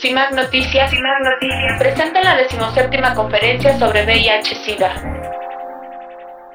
CIMAC Noticias, CIMAC Noticias presenta la decimoséptima conferencia sobre VIH-Sida.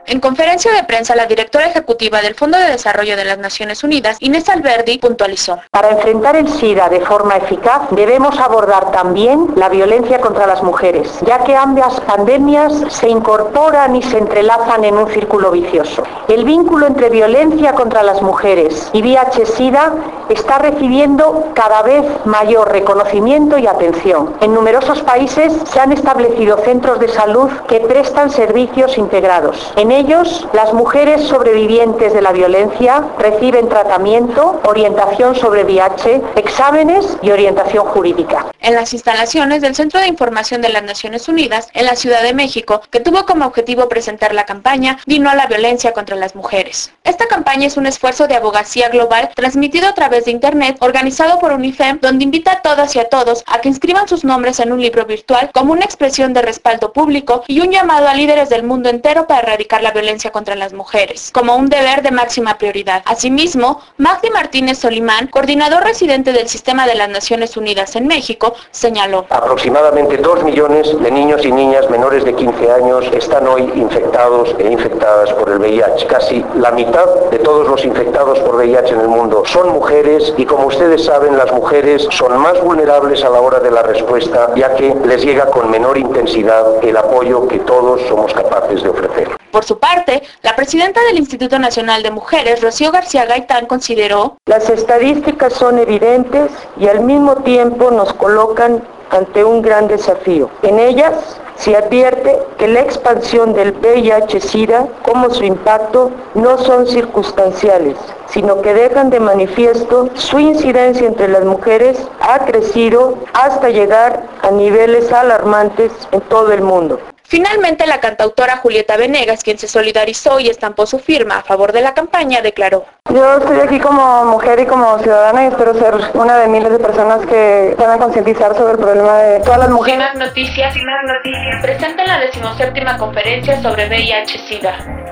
En conferencia de prensa, la directora ejecutiva del Fondo de Desarrollo de las Naciones Unidas, Inés Alberdi, puntualizó. Para enfrentar el SIDA de forma eficaz, debemos abordar también la violencia contra las mujeres, ya que ambas pandemias se incorporan y se entrelazan en un círculo vicioso. El vínculo entre violencia contra las mujeres y VIH-Sida está recibiendo cada vez mayor reconocimiento y atención. En numerosos países se han establecido centros de salud que prestan servicios integrados. En ellos, las mujeres sobrevivientes de la violencia reciben tratamiento, orientación sobre VIH, exámenes y orientación jurídica. En las instalaciones del Centro de Información de las Naciones Unidas, en la Ciudad de México, que tuvo como objetivo presentar la campaña Vino a la violencia contra las mujeres. Esta campaña es un esfuerzo de abogacía global transmitido a través de Internet, organizado por UNIFEM, donde invita a todas y a todos a que inscriban sus nombres en un libro virtual como una expresión de respaldo público y un llamado a líderes del mundo entero para erradicar la violencia contra las mujeres, como un deber de máxima prioridad. Asimismo, Magdi Martínez Solimán, coordinador residente del Sistema de las Naciones Unidas en México, señaló. Aproximadamente 2 millones de niños y niñas menores de 15 años están hoy infectados e infectadas por el VIH. Casi la mitad de todos los infectados por VIH en el mundo son mujeres y como ustedes saben, las mujeres son más vulnerables a la hora de la respuesta, ya que les llega con menor intensidad el apoyo que todos somos capaces de ofrecer. Por su parte, la presidenta del Instituto Nacional de Mujeres, Rocío García Gaitán, consideró Las estadísticas son evidentes y al mismo tiempo nos colocan ante un gran desafío. En ellas se advierte que la expansión del VIH-Sida como su impacto no son circunstanciales, sino que dejan de manifiesto su incidencia entre las mujeres ha crecido hasta llegar a niveles alarmantes en todo el mundo. Finalmente, la cantautora Julieta Venegas, quien se solidarizó y estampó su firma a favor de la campaña, declaró. Yo estoy aquí como mujer y como ciudadana y espero ser una de miles de personas que van a concientizar sobre el problema de todas las mujeres. Noticias, Noticias presenta la decimoséptima conferencia sobre VIH-Sida.